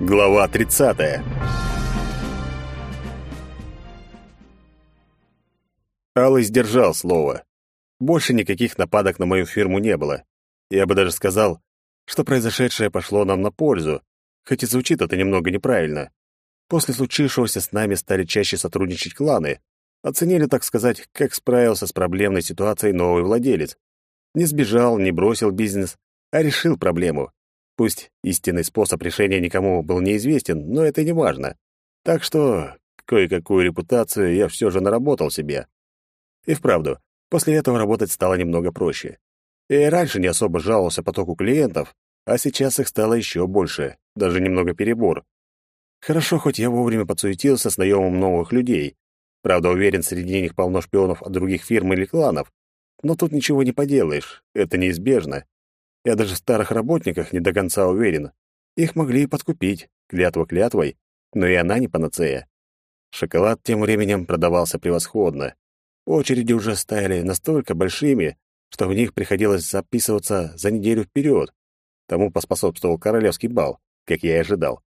Глава 30. Алый сдержал слово. Больше никаких нападок на мою фирму не было. Я бы даже сказал, что произошедшее пошло нам на пользу, хоть и звучит это немного неправильно. После случившегося с нами стали чаще сотрудничать кланы. Оценили, так сказать, как справился с проблемной ситуацией новый владелец. Не сбежал, не бросил бизнес, а решил проблему. Пусть истинный способ решения никому был неизвестен, но это не важно. Так что кое-какую репутацию я все же наработал себе. И вправду, после этого работать стало немного проще. И раньше не особо жаловался потоку клиентов, а сейчас их стало еще больше, даже немного перебор. Хорошо, хоть я вовремя подсуетился с наемом новых людей. Правда, уверен, среди них полно шпионов от других фирм или кланов. Но тут ничего не поделаешь, это неизбежно. Я даже в старых работниках не до конца уверен. Их могли и подкупить, клятва клятвой, но и она не панацея. Шоколад тем временем продавался превосходно. Очереди уже стали настолько большими, что в них приходилось записываться за неделю вперед. Тому поспособствовал королевский бал, как я и ожидал.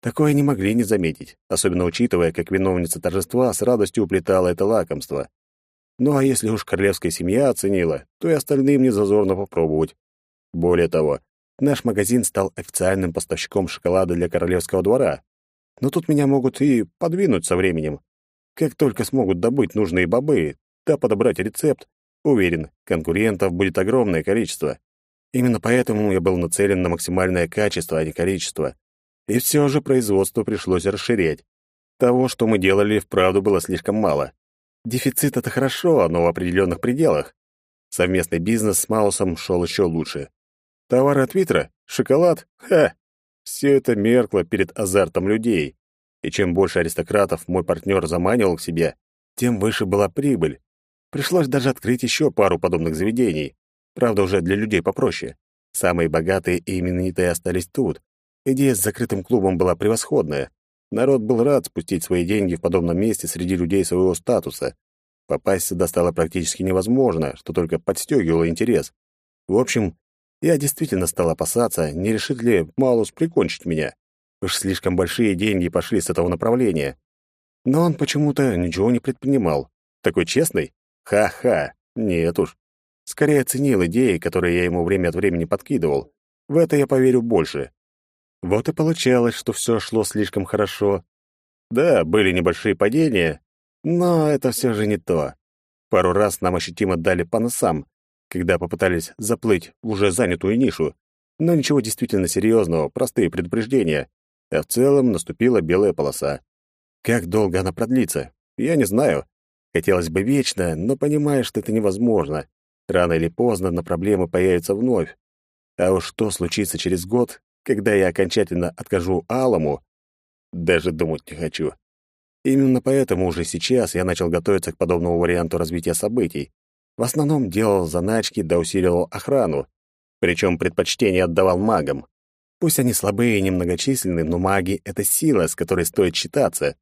Такое не могли не заметить, особенно учитывая, как виновница торжества с радостью уплетала это лакомство. Ну а если уж королевская семья оценила, то и остальным не зазорно попробовать. Более того, наш магазин стал официальным поставщиком шоколада для королевского двора. Но тут меня могут и подвинуть со временем. Как только смогут добыть нужные бобы, да подобрать рецепт, уверен, конкурентов будет огромное количество. Именно поэтому я был нацелен на максимальное качество, а не количество. И все же производство пришлось расширять. Того, что мы делали, вправду было слишком мало. Дефицит — это хорошо, но в определенных пределах. Совместный бизнес с Маусом шел еще лучше. Товары от Витра? Шоколад? Ха! Все это меркло перед азартом людей. И чем больше аристократов мой партнер заманивал к себе, тем выше была прибыль. Пришлось даже открыть еще пару подобных заведений. Правда, уже для людей попроще. Самые богатые и именитые остались тут. Идея с закрытым клубом была превосходная. Народ был рад спустить свои деньги в подобном месте среди людей своего статуса. Попасть сюда стало практически невозможно, что только подстегивало интерес. В общем, я действительно стал опасаться, не решит ли Малус прикончить меня. Уж слишком большие деньги пошли с этого направления. Но он почему-то ничего не предпринимал. Такой честный? Ха-ха. Нет уж. Скорее оценил идеи, которые я ему время от времени подкидывал. В это я поверю больше. Вот и получалось, что все шло слишком хорошо. Да, были небольшие падения, но это все же не то. Пару раз нам ощутимо дали по носам, когда попытались заплыть в уже занятую нишу. Но ничего действительно серьезного, простые предупреждения. А в целом наступила белая полоса. Как долго она продлится? Я не знаю. Хотелось бы вечно, но понимаешь, что это невозможно. Рано или поздно на проблемы появятся вновь. А уж что случится через год, когда я окончательно откажу Алому, даже думать не хочу. Именно поэтому уже сейчас я начал готовиться к подобному варианту развития событий. В основном делал заначки да усиливал охрану, причем предпочтение отдавал магам. Пусть они слабые и немногочисленны, но маги — это сила, с которой стоит считаться.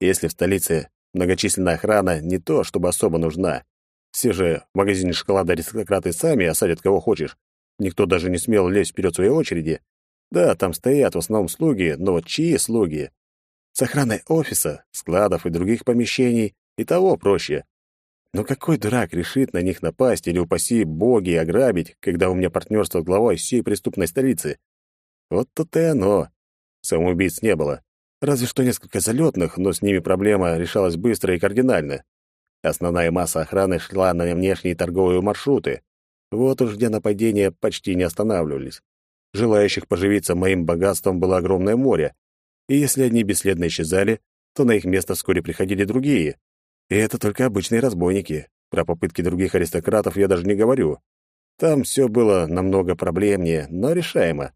Если в столице многочисленная охрана не то, чтобы особо нужна. Все же в магазине шоколада аристократы сами осадят кого хочешь. Никто даже не смел лезть вперед своей очереди. Да, там стоят в основном слуги, но чьи слуги? С охраной офиса, складов и других помещений и того проще. Но какой дурак решит на них напасть или, упаси боги, ограбить, когда у меня партнерство с главой всей преступной столицы? Вот тут и оно. Самоубийц не было. Разве что несколько залетных, но с ними проблема решалась быстро и кардинально. Основная масса охраны шла на внешние торговые маршруты. Вот уж где нападения почти не останавливались. Желающих поживиться моим богатством было огромное море. И если одни бесследно исчезали, то на их место вскоре приходили другие, и это только обычные разбойники. Про попытки других аристократов я даже не говорю. Там все было намного проблемнее, но решаемо.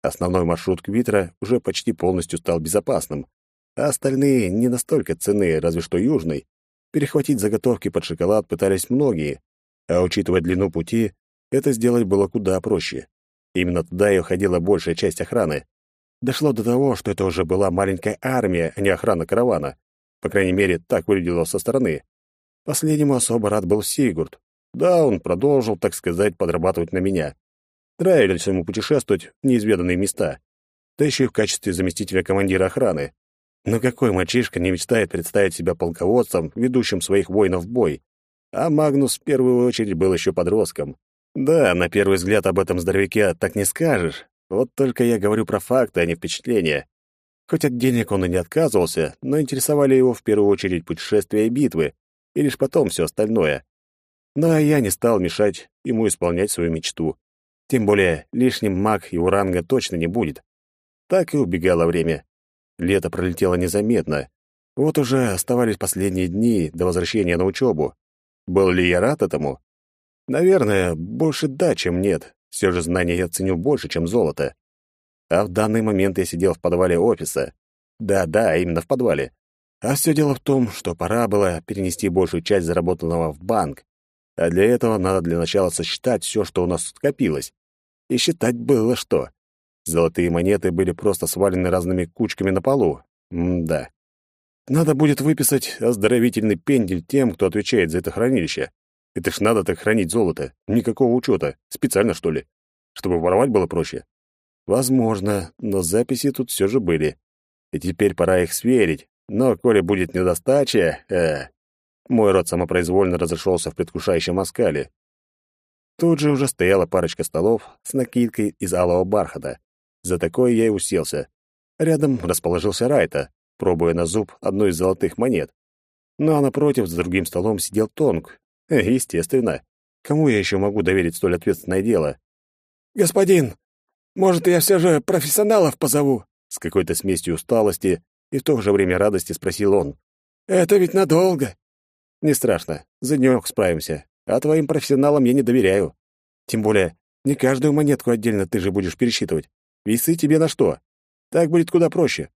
Основной маршрут Квитра уже почти полностью стал безопасным, а остальные не настолько ценны, разве что южный. Перехватить заготовки под шоколад пытались многие, а учитывая длину пути, это сделать было куда проще. Именно туда и уходила большая часть охраны. Дошло до того, что это уже была маленькая армия, а не охрана каравана. По крайней мере, так выглядело со стороны. Последнему особо рад был Сигурд. Да, он продолжил, так сказать, подрабатывать на меня. Нравились ему путешествовать в неизведанные места. да еще и в качестве заместителя командира охраны. Но какой мальчишка не мечтает представить себя полководцем, ведущим своих воинов в бой? А Магнус в первую очередь был еще подростком. Да, на первый взгляд об этом здоровяке так не скажешь. Вот только я говорю про факты, а не впечатления. Хоть от денег он и не отказывался, но интересовали его в первую очередь путешествия и битвы, и лишь потом все остальное. Но я не стал мешать ему исполнять свою мечту. Тем более лишним маг его ранга точно не будет. Так и убегало время. Лето пролетело незаметно. Вот уже оставались последние дни до возвращения на учебу. Был ли я рад этому? Наверное, больше да, чем нет. Все же знания я ценю больше, чем золото. А в данный момент я сидел в подвале офиса. Да-да, именно в подвале. А все дело в том, что пора было перенести большую часть заработанного в банк. А для этого надо для начала сосчитать все, что у нас скопилось. И считать было что. Золотые монеты были просто свалены разными кучками на полу. М-да. Надо будет выписать оздоровительный пендель тем, кто отвечает за это хранилище. Это ж надо так хранить золото. Никакого учета. Специально, что ли? Чтобы воровать было проще? Возможно, но записи тут все же были. И теперь пора их сверить. Но коли будет недостача... Э, мой рот самопроизвольно разошелся в предвкушающем оскале. Тут же уже стояла парочка столов с накидкой из алого бархата. За такое я и уселся. Рядом расположился Райта, пробуя на зуб одну из золотых монет. Ну а напротив, за другим столом сидел Тонг. Естественно. Кому я еще могу доверить столь ответственное дело? «Господин, может, я все же профессионалов позову?» С какой-то смесью усталости и в то же время радости спросил он. «Это ведь надолго». «Не страшно. За днёк справимся. А твоим профессионалам я не доверяю. Тем более, не каждую монетку отдельно ты же будешь пересчитывать. Весы тебе на что? Так будет куда проще».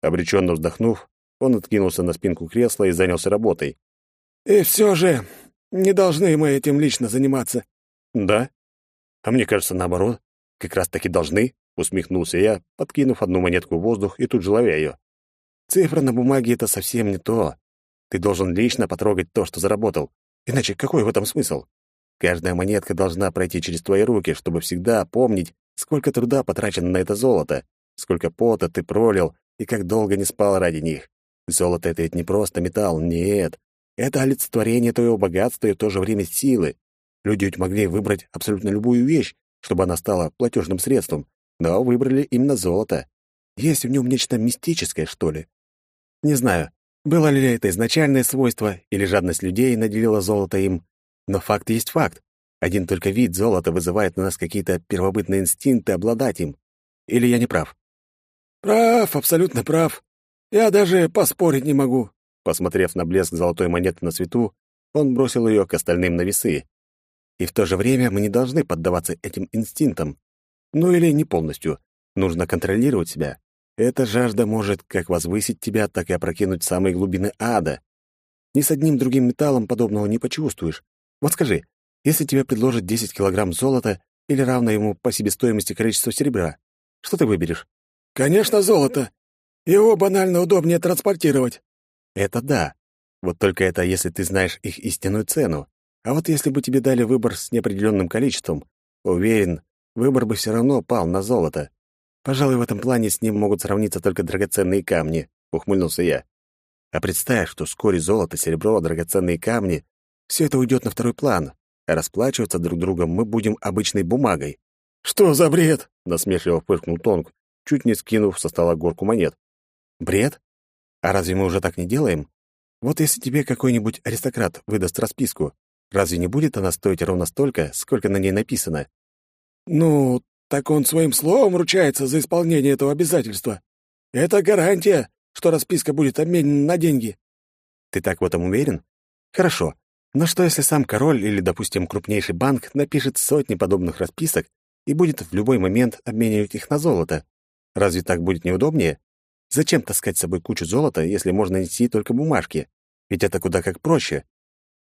Обреченно вздохнув, он откинулся на спинку кресла и занялся работой. «И все же не должны мы этим лично заниматься». «Да? А мне кажется, наоборот. Как раз-таки должны», — усмехнулся я, подкинув одну монетку в воздух и тут же ловя ее. «Цифра на бумаге — это совсем не то. Ты должен лично потрогать то, что заработал. Иначе какой в этом смысл? Каждая монетка должна пройти через твои руки, чтобы всегда помнить, сколько труда потрачено на это золото, сколько пота ты пролил и как долго не спал ради них. Золото — это ведь не просто металл, нет. Это олицетворение твоего богатства и в то же время силы. Люди ведь могли выбрать абсолютно любую вещь, чтобы она стала платежным средством, но выбрали именно золото. Есть в нем нечто мистическое, что ли. Не знаю, было ли это изначальное свойство или жадность людей наделила золото им, но факт есть факт. Один только вид золота вызывает на нас какие-то первобытные инстинкты обладать им. Или я не прав? Прав, абсолютно прав. Я даже поспорить не могу. Посмотрев на блеск золотой монеты на свету, он бросил ее к остальным на весы. И в то же время мы не должны поддаваться этим инстинктам. Ну или не полностью. Нужно контролировать себя. Эта жажда может как возвысить тебя, так и опрокинуть самые глубины ада. Ни с одним другим металлом подобного не почувствуешь. Вот скажи, если тебе предложат 10 килограмм золота или равно ему по себестоимости количество серебра, что ты выберешь? Конечно, золото. Его банально удобнее транспортировать. Это да. Вот только это если ты знаешь их истинную цену. А вот если бы тебе дали выбор с неопределенным количеством, уверен, выбор бы все равно пал на золото. Пожалуй, в этом плане с ним могут сравниться только драгоценные камни, ухмыльнулся я. А представь, что вскоре золото, серебро, драгоценные камни — все это уйдет на второй план, а расплачиваться друг другом мы будем обычной бумагой. «Что за бред?» — насмешливо фыркнул Тонг, чуть не скинув со стола горку монет. «Бред? А разве мы уже так не делаем? Вот если тебе какой-нибудь аристократ выдаст расписку, разве не будет она стоить ровно столько, сколько на ней написано?» «Ну, так он своим словом ручается за исполнение этого обязательства. Это гарантия, что расписка будет обменена на деньги. Ты так в этом уверен? Хорошо. Но что если сам король или, допустим, крупнейший банк напишет сотни подобных расписок и будет в любой момент обменивать их на золото? Разве так будет неудобнее? Зачем таскать с собой кучу золота, если можно нести только бумажки? Ведь это куда как проще.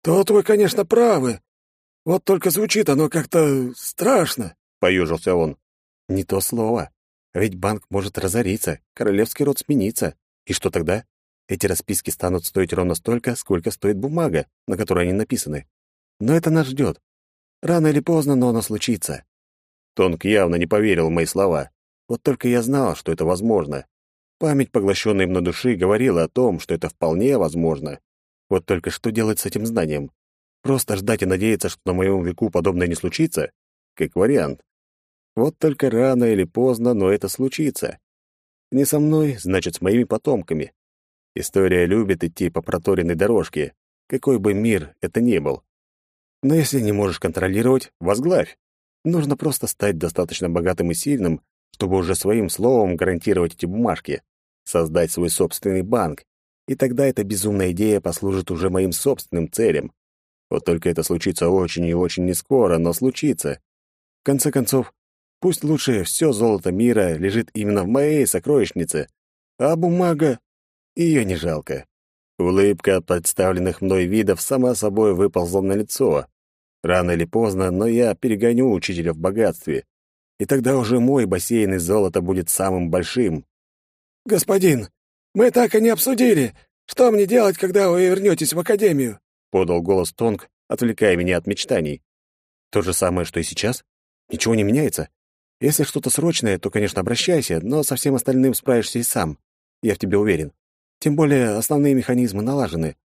Тут вы, конечно, правы. Вот только звучит оно как-то страшно. — поюжился он. «Не то слово. Ведь банк может разориться, королевский род сменится. И что тогда? Эти расписки станут стоить ровно столько, сколько стоит бумага, на которой они написаны. Но это нас ждет. Рано или поздно, но оно случится». Тонк явно не поверил в мои слова. Вот только я знал, что это возможно. Память, поглощенная мной души, говорила о том, что это вполне возможно. Вот только что делать с этим знанием? Просто ждать и надеяться, что на моем веку подобное не случится? Как вариант. Вот только рано или поздно, но это случится. Не со мной, значит, с моими потомками. История любит идти по проторенной дорожке, какой бы мир это ни был. Но если не можешь контролировать, возглавь. Нужно просто стать достаточно богатым и сильным, чтобы уже своим словом гарантировать эти бумажки, создать свой собственный банк, и тогда эта безумная идея послужит уже моим собственным целям. Вот только это случится очень и очень нескоро, но случится. В конце концов, пусть лучше все золото мира лежит именно в моей сокровищнице, а бумага ее не жалко. Улыбка от представленных мной видов сама собой выползла на лицо. Рано или поздно, но я перегоню учителя в богатстве. И тогда уже мой бассейн из золота будет самым большим. «Господин, мы так и не обсудили, что мне делать, когда вы вернетесь в академию?» — подал голос Тонг, отвлекая меня от мечтаний. «То же самое, что и сейчас? Ничего не меняется? Если что-то срочное, то, конечно, обращайся, но со всем остальным справишься и сам. Я в тебе уверен. Тем более основные механизмы налажены.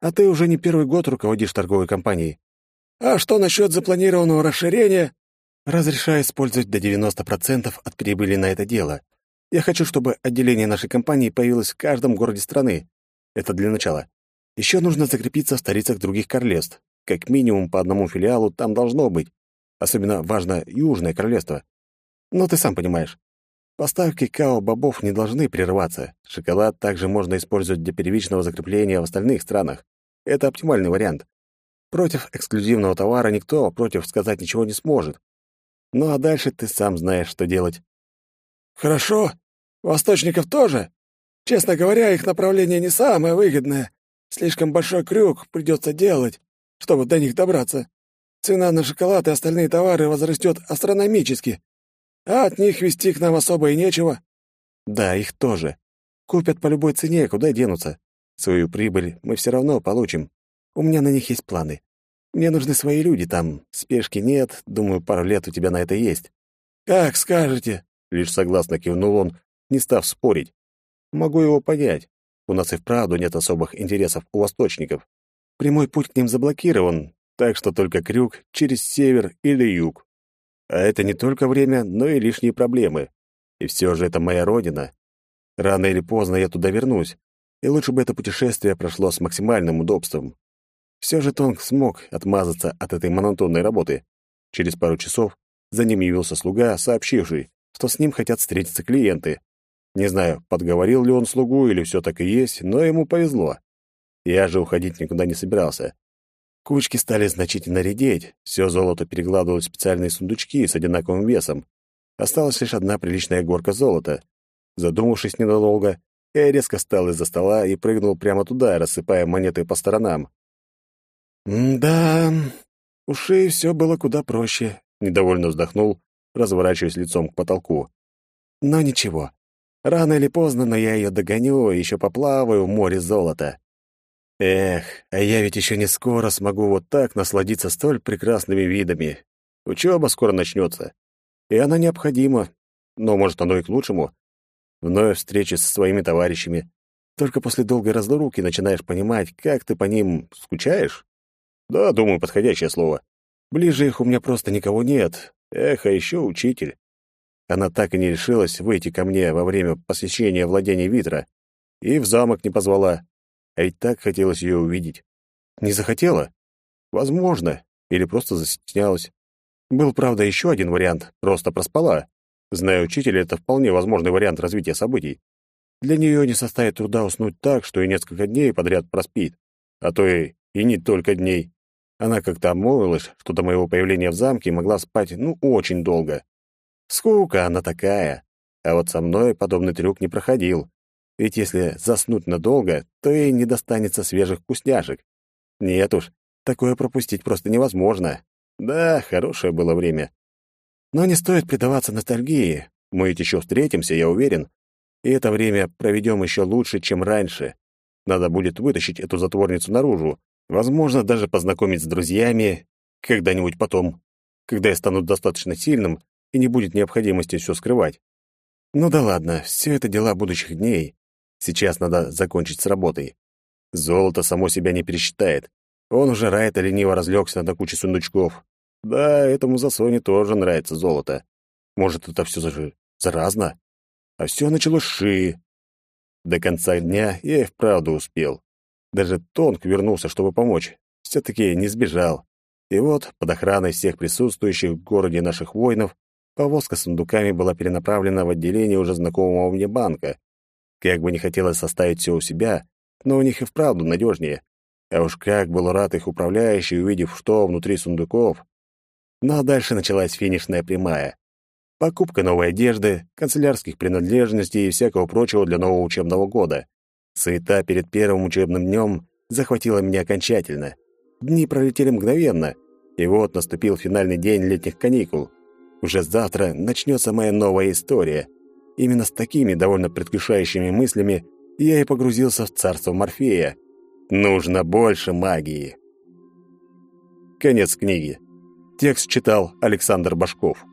А ты уже не первый год руководишь торговой компанией. А что насчет запланированного расширения? Разрешаю использовать до 90% от прибыли на это дело. Я хочу, чтобы отделение нашей компании появилось в каждом городе страны. Это для начала. Еще нужно закрепиться в столицах других королевств. Как минимум по одному филиалу там должно быть. Особенно важно Южное королевство. Но ты сам понимаешь. Поставки као-бобов не должны прерываться. Шоколад также можно использовать для первичного закрепления в остальных странах. Это оптимальный вариант. Против эксклюзивного товара никто против сказать ничего не сможет. Ну а дальше ты сам знаешь, что делать. Хорошо. Восточников тоже. Честно говоря, их направление не самое выгодное. Слишком большой крюк придется делать, чтобы до них добраться. Цена на шоколад и остальные товары возрастет астрономически. А от них вести к нам особо и нечего. Да, их тоже. Купят по любой цене, куда денутся. Свою прибыль мы все равно получим. У меня на них есть планы. Мне нужны свои люди там. Спешки нет, думаю, пару лет у тебя на это есть». «Как скажете», — лишь согласно кивнул он, не став спорить. «Могу его понять. У нас и вправду нет особых интересов у восточников. Прямой путь к ним заблокирован, так что только крюк через север или юг. А это не только время, но и лишние проблемы. И все же это моя родина. Рано или поздно я туда вернусь, и лучше бы это путешествие прошло с максимальным удобством. Все же Тонг смог отмазаться от этой монотонной работы. Через пару часов за ним явился слуга, сообщивший, что с ним хотят встретиться клиенты. Не знаю, подговорил ли он слугу или все так и есть, но ему повезло. Я же уходить никуда не собирался. Кучки стали значительно редеть, все золото перекладывалось в специальные сундучки с одинаковым весом. Осталась лишь одна приличная горка золота. Задумавшись ненадолго, я резко встал из-за стола и прыгнул прямо туда, рассыпая монеты по сторонам. «Да, у шеи все было куда проще», — недовольно вздохнул, разворачиваясь лицом к потолку. «Но ничего. Рано или поздно, но я ее догоню и еще поплаваю в море золота. Эх, а я ведь еще не скоро смогу вот так насладиться столь прекрасными видами. Учеба скоро начнется, и она необходима, но, может, оно и к лучшему. Вновь встречи со своими товарищами. Только после долгой разлуки начинаешь понимать, как ты по ним скучаешь. Да, думаю, подходящее слово. Ближе их у меня просто никого нет. Эх, а еще учитель. Она так и не решилась выйти ко мне во время посещения владения Витра. И в замок не позвала. А ведь так хотелось ее увидеть. Не захотела? Возможно. Или просто застеснялась. Был, правда, еще один вариант. Просто проспала. Зная учителя, это вполне возможный вариант развития событий. Для нее не составит труда уснуть так, что и несколько дней подряд проспит. А то и, и не только дней. Она как-то обмолвилась, что до моего появления в замке могла спать, ну, очень долго. Скука она такая. А вот со мной подобный трюк не проходил. Ведь если заснуть надолго, то ей не достанется свежих вкусняшек. Нет уж, такое пропустить просто невозможно. Да, хорошее было время. Но не стоит предаваться ностальгии. Мы ведь еще встретимся, я уверен. И это время проведем еще лучше, чем раньше. Надо будет вытащить эту затворницу наружу, Возможно, даже познакомить с друзьями когда-нибудь потом, когда я стану достаточно сильным и не будет необходимости все скрывать. Ну да ладно, все это дела будущих дней. Сейчас надо закончить с работой. Золото само себя не пересчитает. Он уже рает и лениво разлегся на куче сундучков. Да, этому засоне тоже нравится золото. Может, это все же заразно? А все началось с шии. До конца дня я и вправду успел. Даже Тонк вернулся, чтобы помочь. Все-таки не сбежал. И вот, под охраной всех присутствующих в городе наших воинов, повозка с сундуками была перенаправлена в отделение уже знакомого мне банка. Как бы не хотелось составить все у себя, но у них и вправду надежнее. А уж как был рад их управляющий, увидев, что внутри сундуков. Ну а дальше началась финишная прямая. Покупка новой одежды, канцелярских принадлежностей и всякого прочего для нового учебного года. Суета перед первым учебным днем захватила меня окончательно. Дни пролетели мгновенно, и вот наступил финальный день летних каникул. Уже завтра начнется моя новая история. Именно с такими довольно предвкушающими мыслями я и погрузился в царство Морфея. Нужно больше магии. Конец книги. Текст читал Александр Башков.